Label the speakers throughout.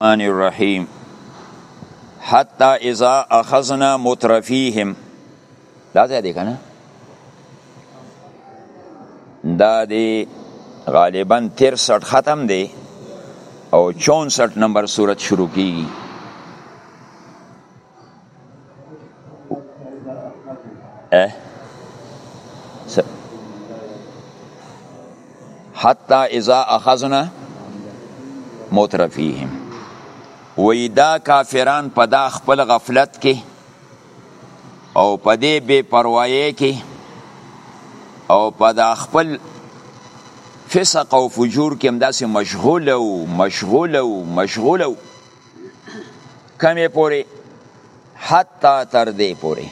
Speaker 1: الرحمن الرحیم حتی اذا اخذنا مترفیهم دا ځای دی کنه دا دی غالبا 63 ختم دی او 64 نمبر صورت شروع کیږي حتی اذا اخذنا مترفیهم وی دا کافران په دا خپل غفلت کې او په دې بے پروايي کې او په دا خپل فسق او فجور کې هم داسې مشغول او مشغول او مشغول او کمې پورې حتی تر دې پورې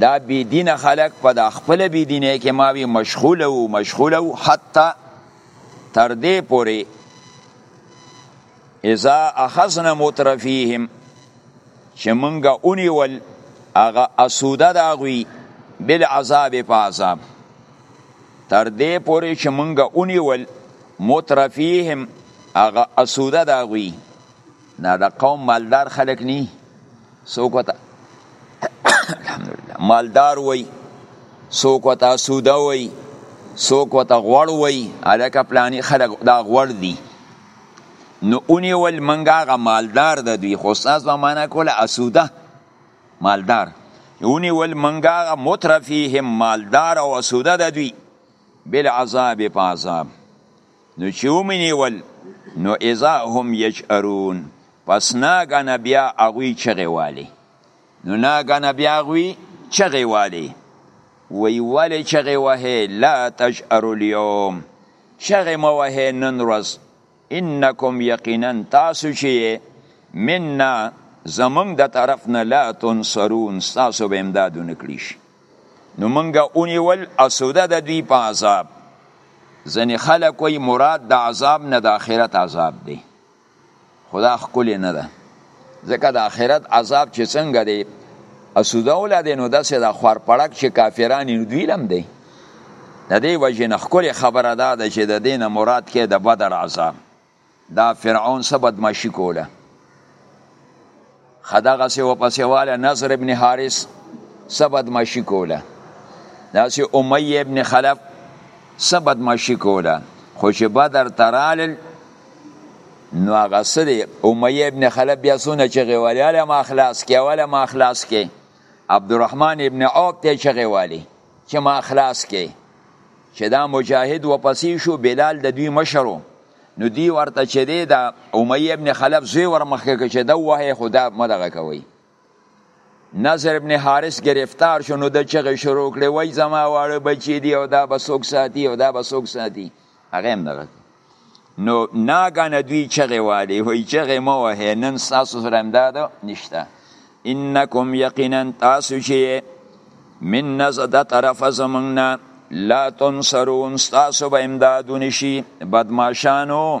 Speaker 1: دا بی دین خلق په دا خپل بی دینه کې ما وی مشغول او مشغول او حتی تر دې پورې اذا اخذنا مترفیهم چې مونږه اونیول هغه اسوده دا غوي بل عذاب په عذاب تر دې پورې چې مونږ ونیول مترفیهم هغه اسوده دا غوي نه د قوم مالدار خلک ني څوک وته الحمدلله مالدار وای څوک وته اسوده وای څوک وته غوړ وای الکه پلاني خلک دا غوړ دي نو اونی ول منګه غ مالدار د دوی خو ساز و معنا کوله اسوده مالدار ونیول منګه هغه مترفیهم مالدار او اسوده د دوی بالعذاب په عذاب نو چې ومنیول نو اذا هم یجرون پس ناګنه بیا هغوی چغې والي نو ناګنه بیا هغوی چغې والي وی ولې چغې وهې لا تجرو اليوم چغې مه وهې نن ورځ انکم یقینا تاسو چې منا زمونږ د طرف نه لا تنصرون تاسو به امداد نه کړی شي نو مونږه اونیول اسوده د دوی په عذاب ځنې خلک وایي مراد د عذاب نه د آخرت عذاب دی خدا ښکلی نه ده ځکه د آخرت عذاب چې څنګه دی اسوده ولا دی نو داسې د خورپړک چې کافران یې دوی لم دی د دې وجې نه ښکلې خبره دا ده چې د دې نه مراد کې د بدر عذاب دا فرعون څه بدمعشي کوله ښه دغسې ورپسې واله نظر ابن حارث څه بدمعشي کوله داسې امیه ابن خلف څه بدمعشي کوله خو چې بدر ته رالل نو هغه څه دی امیه ابن خلف بیا څونه چغې والي هله ما خلاص کې هله ما خلاص کې عبدالرحمن ابن عوف ته چغې والي چې ما خلاص کې چې دا مجاهد وپسې شو بلال د دوی مشر و نو دی ورته چې دی د امیه ابن خلف زوی ورمخکې که چې ده ووهې خو دا مه دغه کوئ نظر ابن حارث گرفتار شو نو د چغې شروع کړې وای زما واړه بچی دی او دا به څوک ساتي او دا به څوک ساتي هغه هم دغه نو ناګانه دوی چغې والي وای چغې مه وهې نن ستاسو سره امداد نشته انکم یقینا تاسو چې من نزه د طرفه زمونږ نه لا تنصرون ستاسو به امدادونه شي بدماشانو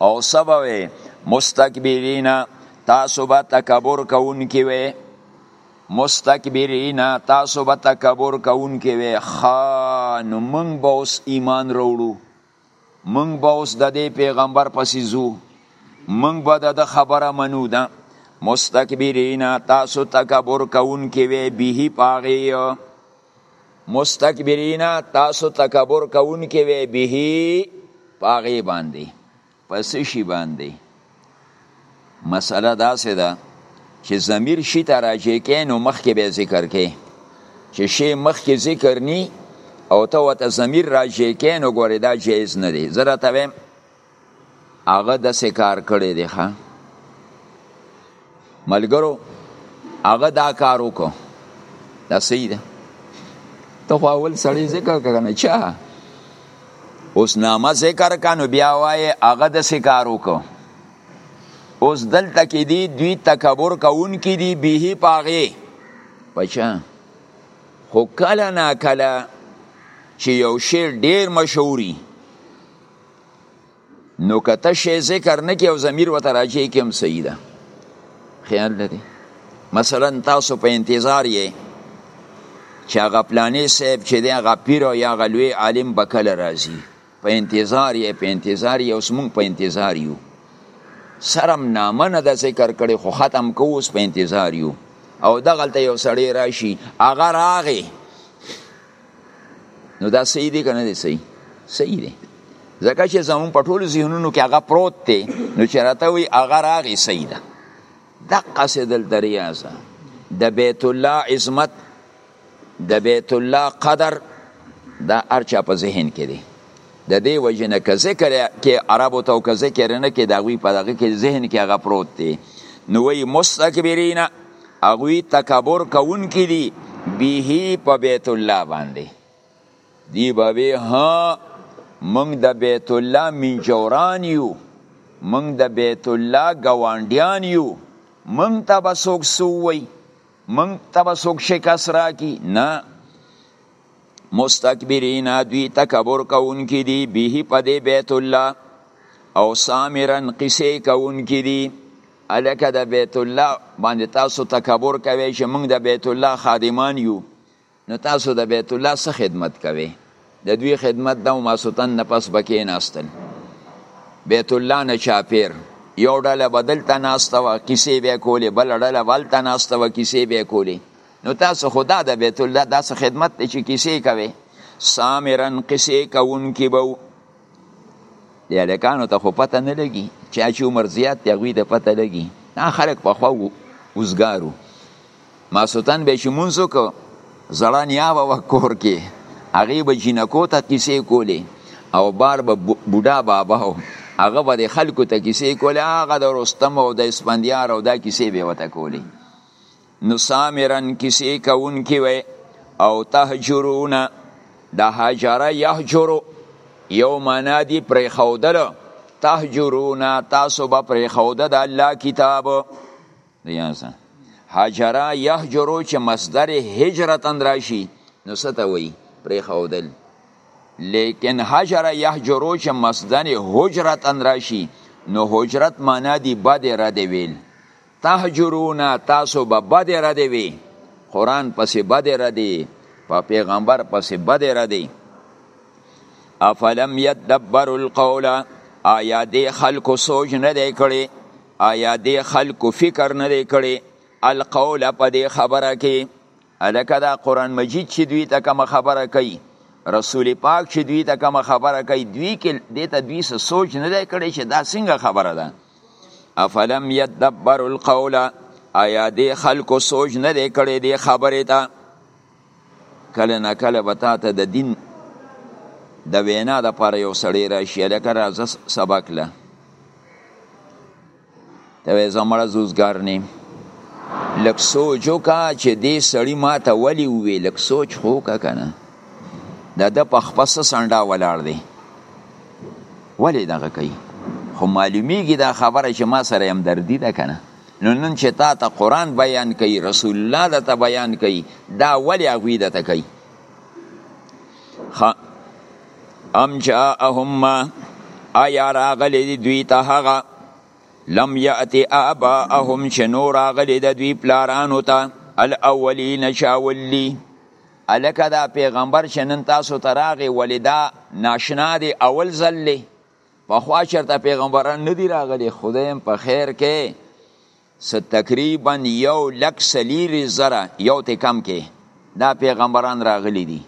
Speaker 1: او سبوي مستكبرين تاسو به تکبر کوونکي وي مستكبرين تاسو به تکبر کوونکي وي خان من به اوس ایمان وروړو من به اوس د دې پیغمبر پسې ځو من به د خبره منو ده مستكبرين تاسو تکبر کوونکي وي به پاغي مستكبرین تاسو تکبر کوونکې وې به پاغي باندې پس شي باندې مسله دا سه ده چې ضمیر شي ته راځي کې نو مخ کې به ذکر کې چې شی مخ کې ذکر ني او ته وته ضمیر راځي کې نو ګورې دا جایز نه دی زه راته هغه داسې کار کړی دی ښه ملګرو هغه دا کار وکړو دا صحیح ده ته خو اول سړی ذکر کړه نه چا اوس نامه ذکر کانو بیا وایې هغه داسې کار وکړو اوس دلته کې دی دوی تکبر کوون کې دی به پاغه پچا خو کله نا کله چې یو شی ډیر مشهوري نو که ته شی ذکر نه کې او ضمیر ورته راجع کې هم صحیح ده خیال لري مثلا تاسو په انتظار یې چې هغه پلانې صاحب چې دی هغه پیر او یا هغه لوی عالم به کله راځي په انتظار یې په انتظار یې اوس موږ په انتظار یو سرم نامه نه د ذکر کړي خو ختم کو اوس په انتظار یو او دغلته یو سړی راشي هغه راغی نو دا صحیح دی که نه دی صحیح صحیح دی ځکه چې زمون په ټولو ذهنونو کې هغه پروت دی نو چې راته وي هغه راغی صحیح ده دقه سه دل دریازه د بیت الله عظمت د بیت الله قدر دا ارچا په ذهن کې دی د دې وجه نه که ذکر کې عربو ته او که ذکر نه کې د هغوی په دغه کې ذهن کې هغه پروت دی نو وایي مستکبرینه هغوی تکبر کوونکي دي به په بیت الله باندې دی به وی ها موږ د بیت الله منجوران یو موږ د بیت الله ګوانډیان یو موږ ته به څوک سووي موږ ته به څوک شکست راکي نه مستكبرین دوی تکبر کوونکي دي به په دې بیت الله او سامرن قصې کوونکي دي هلکه د بیت الله باندې تاسو تکبر کوي چې موږ د بیت الله خادمان یو نو تاسو د بیت الله څه خدمت کوي د دوی خدمت دا ماسوتن نه پس بکې ناستل بیت الله نه چاپیر یو ډله بدل ته ناسته و کیسې به کولې بل ډله بل ته ناسته و کیسې به کولې نو تاسو خدا د بیت الله داسې خدمت ته چې کیسې کوي سامرن قصې کوونکي به دی الکانو ته خو پته نه لګي چې چې عمر زیات دی هغوی ته پته لګي دا خلک پخوا وزګارو ماسوتن به چې مونځ وکړو زړه نیا به وه کور کې هغې به جینکو ته کیسې کولې او بار به بوډا بابا و هغه به د خلکو ته کیسې کولې هغه د رستم او د اسفندیار او دا کیسې به یې ورته کولې نو سامرن کیسې کوونکي وي او تهجرون د هجره یهجرو یو معنا دی پرې خودل تهجرون تاسو به پرې خوده د الله کتاب دیاسه هجره یهجرو چې مصدر هجرتن راشي نو ستا وی پرې خودل لیکن هجره یهجرو چې مصدر هجرتن راشي نو هجرت معنا دی بد رد ویل تهجرون تاسو به بد ردی وی قران پسې بد ردی په پیغمبر پسې بد ردی افلم يدبر القول آیا دې خلکو سوچ نه دی کړی آیا دې خلکو فکر نه دی کړی القول په دې خبره کې الکه دا قران مجید چې دوی ته کوم خبره کوي رسول پاک چې دوی ته کوم خبره کوي دوی کې دې ته دوی سوچ نه دی کړی چې دا څنګه خبره ده افلم یدبر القول آیا دی خلکو سوچ نه دی کړی دی خبرې ته کله نه کله به تا ته د دین د وینا د پر یو سړی راشي لکه راځه سبق له ته وې زمړه زوزګار نه لک سوچ وکا چې دې سړی ما ته ولی وې لک سوچ خو کا کنه دا د پخپس سنډا ولاړ دی ولې دغه کوي خو معلومیږي دا خبره چې ما سره همدردي ده که نه نو نن چې تا ته قرآن بیان کوي رسول الله ده ته بیان کوي دا ولې هغوی ده ته کوي ام جاءهم ما آیا راغلی دی دوی ته هغه لم یأتی آباءهم چې نو راغلی د دوی پلارانو ته الاولین شاولی الکه دا پیغمبر چې نن تاسو ته راغی ولې دا ناشنا دی اول ځل دی پخوا چېرته پیغمبران نه دي راغلي خدای هم په خیر کې څه تقریبا یو لک څلیري زره یو تې کم کې دا پیغمبران راغلي دي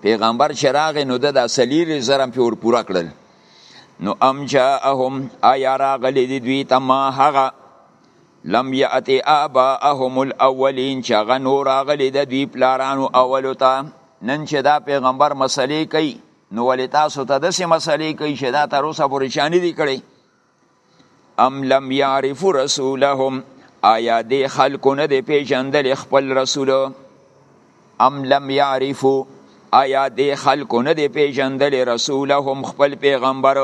Speaker 1: پیغمبر چې راغی نو د دا څلیري زره هم پرې پوره کړل نو ام جاءهم آیا راغلي دي دوی ته ما هغه لم یاتی آباءهم الاولین چې هغه نور راغلي د دوی پلارانو اولو ته نن چې دا پیغمبر مسلې کوي نو ولې تاسو ته داسې مسلې کوي چې دا تر اوسه پورې چا نه دي کړی ام لم یعرفو رسولهم آیا دی خلکو نه دی پیژندل خپل رسول ام لم یعرفو آیا دی خلکو نه دی پیژندل رسولهم خپل پیغمبر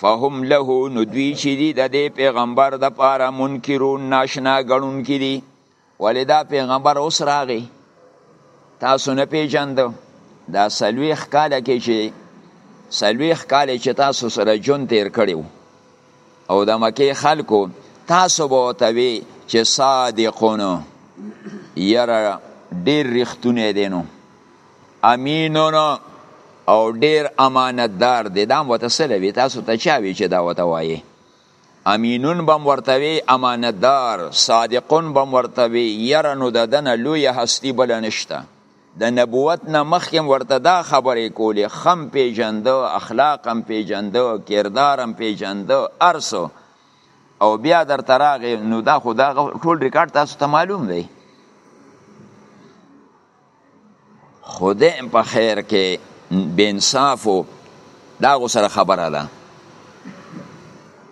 Speaker 1: فهم له نو دوی چې دي د دې پیغمبر د پاره منکرون ناشنا ګڼونکي دي ولې دا پیغمبر اوس راغی تاسو نه پیژندو دا سلویخ کاله کې چې سلویخ کاله چې تاسو سره جون تیر کړی او د مکې خلکو تاسو به ورته وی چې صادقون یاره ډېر رښتونی دی نو امینون او ډیر امانتدار دی دا وته سره وی تاسو ته چا وی چې دا وته وایي امینون بم ورته وی امانتدار صادقون بم ورته وی یره نو د دنه لوی هستی بل نشته د نبوت نه مخکې ورته دا خبرې کولې خم پیجنده اخلاقم پیجنده کردارم پیجنده ارسو او بیا در تراغه نو دا خو دا ټول ریکارډ تاسو ته معلوم دی خدای په خیر کې بې انصافو دا غو سره خبره ده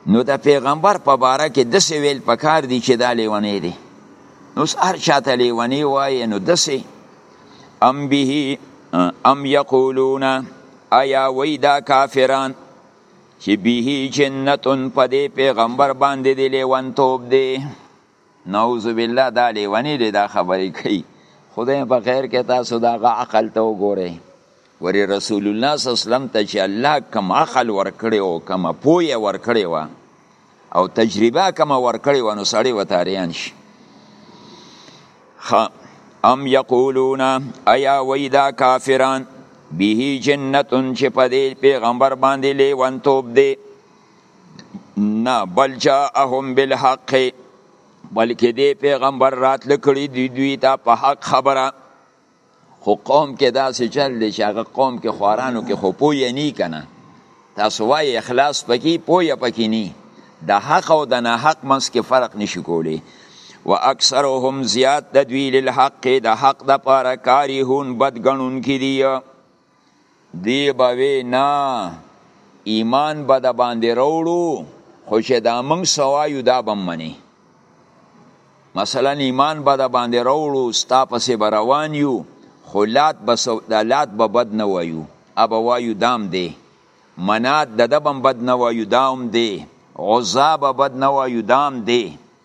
Speaker 1: نو د پیغمبر په باره کې دسې ویل پکار دي چې دا لیونی دی نو هر چاته لیونی وایې نو دسې ام به ام یقولون ایا وی دا کافران چې به جنتون په دې پیغمبر باندې دی لیونتوب دی نعوذ بالله دا لیونی دی دا خبرې کوي خدای په خیر کې تاسو دا غ عقل ته وګورئ وری رسول الله صلی الله علیه وسلم ته چې الله کم عقل ورکړي او کم پوهه ورکړي و او تجربه کم ورکړي و نو سړی وتاریان شي ام یقولون ایا ویدا کافران به جنتون چې په دې پیغمبر باندې لیونتوب دی نه بل جاءهم بالحق بلکې دې پیغمبر راتل کړي دی دوی ته په حق خبره خو قوم کې داسې چل دی چې هغه قوم کې خوارانو کې خو پوی نه کنه تاسو وای اخلاص پکې پوی پکې نه د حق او د ناحق منځ کې فرق نشي کولی و اکثرهم زیات د دوی للحق د حق د پاره کاریهون بدګنون کې دی دی به وی نه ایمان به د باندې راوړو خو چې دا موږ سوایو دا به منی مثلا ایمان به د باندې راوړو ستا پسې به روان یو خو لات به د لات به بد نه وایو ابه وایو دام دی منات د دبم بد نه وایو دام دی عزا به بد نه وایو دام دی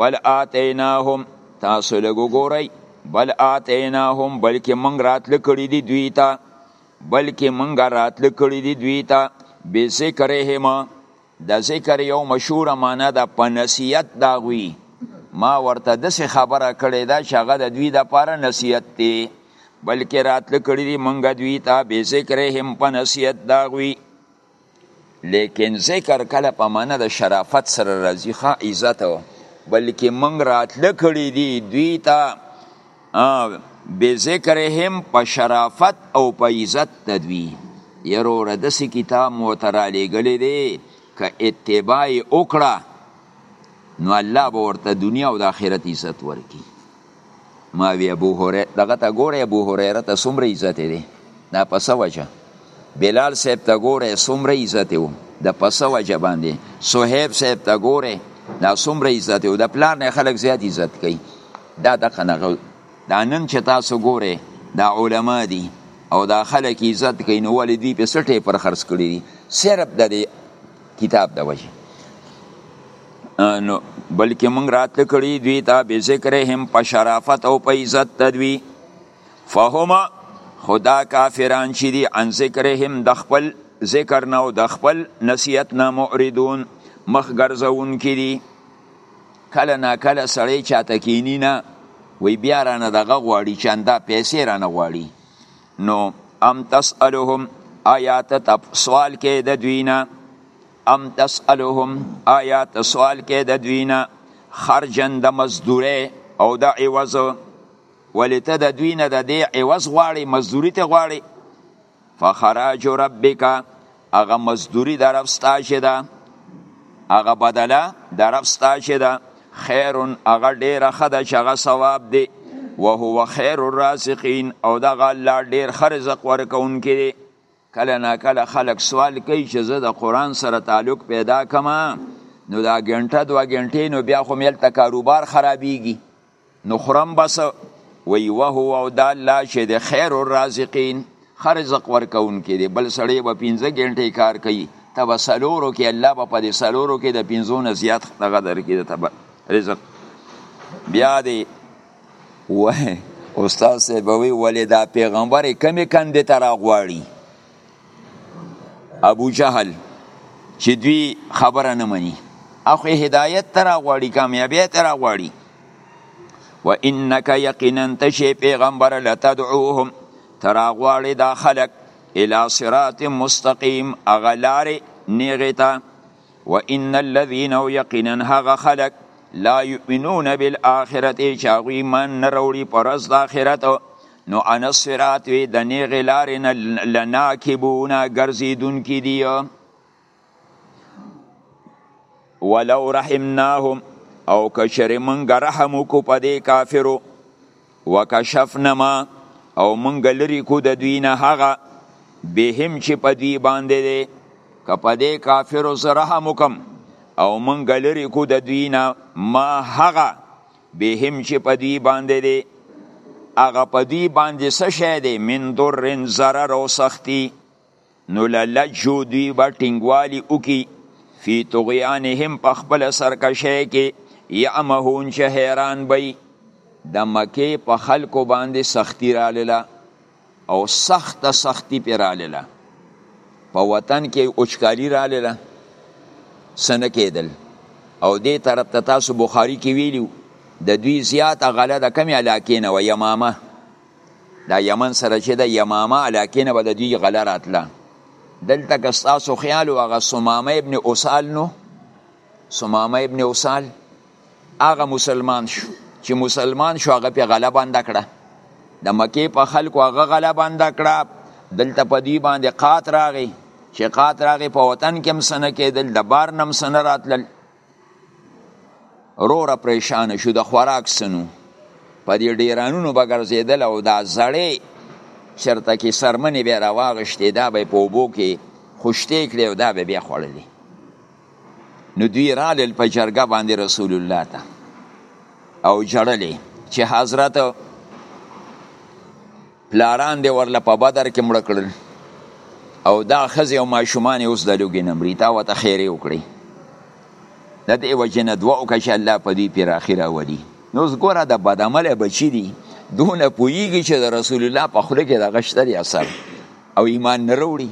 Speaker 1: بل آتیناهم تاسو لګو ګورئ بل آتیناهم بلکې منګ راتل کړی دی دوی ته بلکې منګ راتل کړی دی دوی ته به ذکرهم د ذکر یو مشهور معنا د پنسیت دا غوی ما ورته د څه خبره کړې دا چې هغه د دوی د پاره نصیحت دی بلکې راتل کړی دی منګ دوی ته به ذکرهم پنسیت دا غوی لیکن ذکر کله په معنا د شرافت سره راځي ښه عزت و بلکې موږ راتله کړي دي دوی ته به ذکرهم په شرافت او په عزت تدوی یرو ردس کتاب موترالی گلی دی که اتباع وکړه نو الله به ورته دنیا او د آخرت عزت ورکی ما وی ابو هريره دغه ته ګوره ابو هريره ته څومره عزت دی دا په څه وجه بلال صاحب ته ګوره څومره عزت وو د په څه وجه باندې صہیب صاحب ته ګوره دا څومره عزت وو د پلار نه خلک زیات عزت کوي دا دغه نه دا نن چې تاسو ګوره دا علما دي او دا خلک عزت کوي نو ولې دوی په سټې پر خرڅ کړي دي صرف د کتاب د وجه نو بلکې موږ راتل کړي دوی ته به ذکرهم په شرافت او په عزت تدوی فهما خدا کافران چې دي عن ذکرهم د خپل ذکر نه او د خپل نصیحت نه معرضون مخ ګرځون کې دي کله نا کله سړی چاته کینی نه وی بیا رانه دغه غواړي چې اندا پیسې رانه غواړي نو ام تسالهم آیات تب سوال کې د دوینا ام تسالهم آیات سوال کې د دوینا خرجن د مزدوره او د عوض ولته د دوینا د دې عوض غواړي مزدوری ته غواړي فخراج ربک هغه مزدوری د رب ستا چې ده هغه بدله د رب ستا چې ده خیر هغه ډیره ښه ده چې هغه ثواب دی وهو خیر الرازقین او دغه الله ډیر ښه رزق ورکوونکی دی کله نا کله خلک سوال کوي چې زه د قرآن سره تعلق پیدا کما نو دا ګنټه دوا ګنټې نو بیا خو مې هلته کاروبار خرابیږي نو خورم بس وی وهو او دا الله چې د خیر الرازقین خرزق ورکون کې دی بل سړی به 15 غنټه کار کوي ته به سلورو کې الله به په دې سلورو کې د 15 نه زیات دغه درکې ته رزق بیا دی وه استاد سه به وی ولې دا پیغمبر کمی کندې تر غواړي ابو جهل چې دوی خبره نه مني اخو هدایت تر غواړي کامیابی تر غواړي و انک یقینا تشی پیغمبر لتدعوهم تر غواړي دا خلق الى صراط مستقیم اغلار نیغتا و ان الذين یقینا هغه خلق لا یؤمنون بالآخرته چاغوی من نروړي پرز د آخرت نو ان الصراط وی د نیغې لارې نه لناکبونه ګرځېدونکي دي ولو رحمناهم او کشرې مونږ رحم وکړو په دې کافرو وکشفنا ما او مونږ لري کو د دوی نه هغه بهم چې په دوی باندې دی که په دې کافرو سره رحم وکم او مونږ لري کو د دوی نه ما هغه بهم چې په دوی باندې دی هغه په دوی باندې څه شی دی من درن ضرر او سختی نو للجو دوی به ټینګوالي وکړي فی طغیانهم په خپل سرکشۍ کې یعمهون چې حیران بی د مکې په خلکو باندې سختی رالیله او سخت سختی پی رالیلا په وطن کې اوچکالی رالیلا سنه کېدل او دې طرف ته تاسو بخاری کې ویلو د دوی زیاته غله د کمی علاقې نه و یمامه دا یمن سره چې د یمامه علاقې نه به د دوی غله راتله دلته که ستاسو خیال و هغه سمامه ابن اوسال نو سمامه ابن اوسال هغه مسلمان شو چې مسلمان شو هغه په غلا باندې کړه د مکې په خلکو هغه غلا باندې کړه دلته په دوی باندې قات راغی چې قات راغی په وطن کې هم سنه کېدل د بار نم سنه راتلل روره پریشان شو د خوراک سنو په دې ډیرانونو به ګرځېدل او دا زړې چرته کې سرمنې بیا راواغشتې دا به په اوبو کې خوشتې کړې او دا به بیا خوړلې نو دوی رالل په جرګه باندې رسول الله ته او جړلې چې حضرت پلاران دی ورله په بدر کې مړ کړل او دا خزه او ماشومان اوس د لوګي نمرې تا وته خیره وکړي د دې وجه نه دعا وکړه چې الله په دې پیر اخر اولي نو اوس ګوره د بدعمل بچی دي دونه پویږي چې د رسول الله په خوله کې د غشتري اثر او ایمان نه وروړي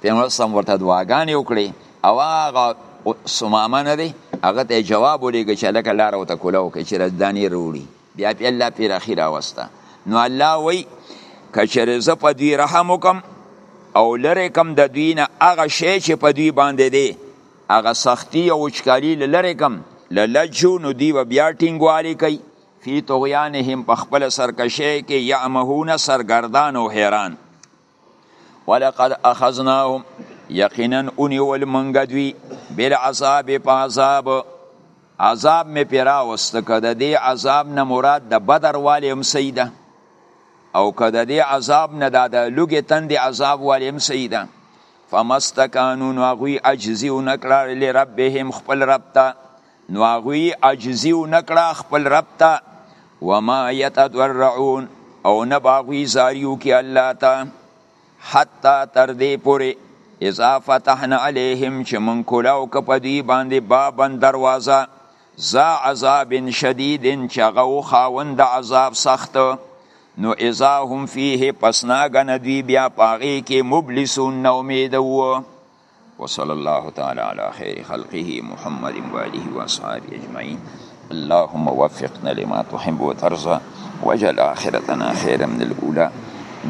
Speaker 1: پیغمبر سم ورته دعاګانې وکړي او هغه سمامه نه دی هغه ته جواب ولېږه چې لکه لار او ته کوله وکړي چې رزدانې وروړي بیا په الله پیر اخی راوسته نو الله وای کچره ز په دوی رحم وکم او لره کم د دوی نه هغه شی چې په دوی باندې دی هغه سختی او وچکالی لره کم للجو نو دی و بیا ټینګوالی کوي فی طغیانهم په خپل سرکشه کې یعمهون سرګردان او حیران ولقد اخذناهم یقینا اونیول منګه دوی بل عذاب په عذاب عذاب می پیرا واست کده دی عذاب نه مراد د بدر والی هم سیده او کده دی عذاب نه د لوګي تند عذاب والی هم سیده فمستکانو نو غوی عجزی و نکړه لربهم خپل رب ته نو هغوی عاجزي ونه کړه خپل رب ته وما یتضرعون او نه به هغوی زاري وکړي الله ته حتی تر دې پورې اذا فتحنا علیهم چې مونږ کولاو که په دوی باندې بابا دروازه ذا عذاب شدید چې هغه و خاوند عذاب سخت نو اذا هم فیه پس ناګنه دوی بیا په هغې کې مبلسون نه امیده وو وصلی الله تعالی علی خیر خلقه محمد و آله و اصحابه اجمعین اللهم وفقنا لما تحب وترضى وجل آخرتنا خيرا من الاولى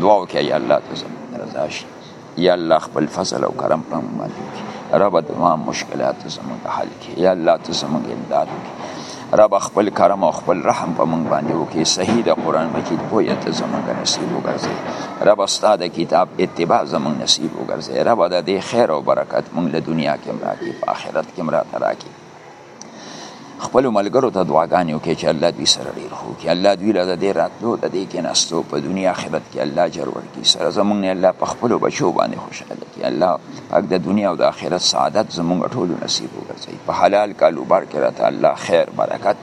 Speaker 1: دعا وکړه یا الله ته زموږ رضا شي یا الله خپل فضل او کرم په موږ باندې رب د ما مشکلات زموږ حل کې یا الله ته زموږ امداد وکړي رب خپل کرم او خپل رحم په موږ باندې وکړي صحیح د قران مجید پوهه ته زموږ نصیب وګرځي رب استاد کتاب اتباع زموږ نصیب وګرځي رب د دې خیر او برکت موږ له دنیا کې مراکې په آخرت کې مراته راکې خپل ملګرو ته دعاګانې وکړي چې الله دوی سره ډیر خو کې الله دوی له دې راتلو د دې کې نستو په دنیا آخرت کې الله اجر ورکړي سره زمونږ نه الله په خپل بچو باندې خوشاله کړي الله اګ د دنیا او د آخرت سعادت زمونږ ټولو نصیب وګرځي په حلال کاروبار کې راته الله خیر برکت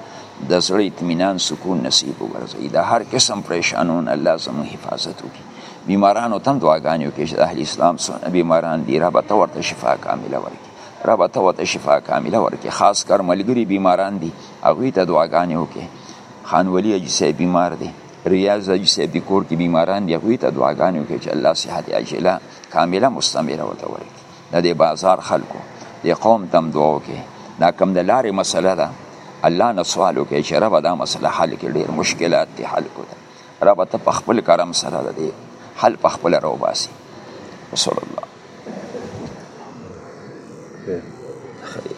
Speaker 1: د زړه اطمینان سکون نصیب وګرځي د هر قسم پریشانون الله زموږ حفاظت وکړي بیمارانو تم دعاګانې وکړي چې د اهل اسلام سره بیماران دي رب ته ورته شفا کامله ورکړي رب ته ورته شفا کامله ورکړي خاص کر ملګری بیماران دي هغوی ته دعاګانې وکړي خان ولی اجي صاحب بیمار دي ریاض اجي صاحب کور کې بیماران دي هغوی ته دعاګانې وکړي چې الله صحت عاجله کامله مستمره وته ورکړي د دې بازار خلکو د قوم تم دعا وکړي دا کم د لارې مسله ده الله نه سوال وکړي چې رب دا مسله حل کړي ډېر مشکلات دي حل کړي رب ته په خپل کرم سره ده دي حل په خپل راو باسي وصلی الله خیر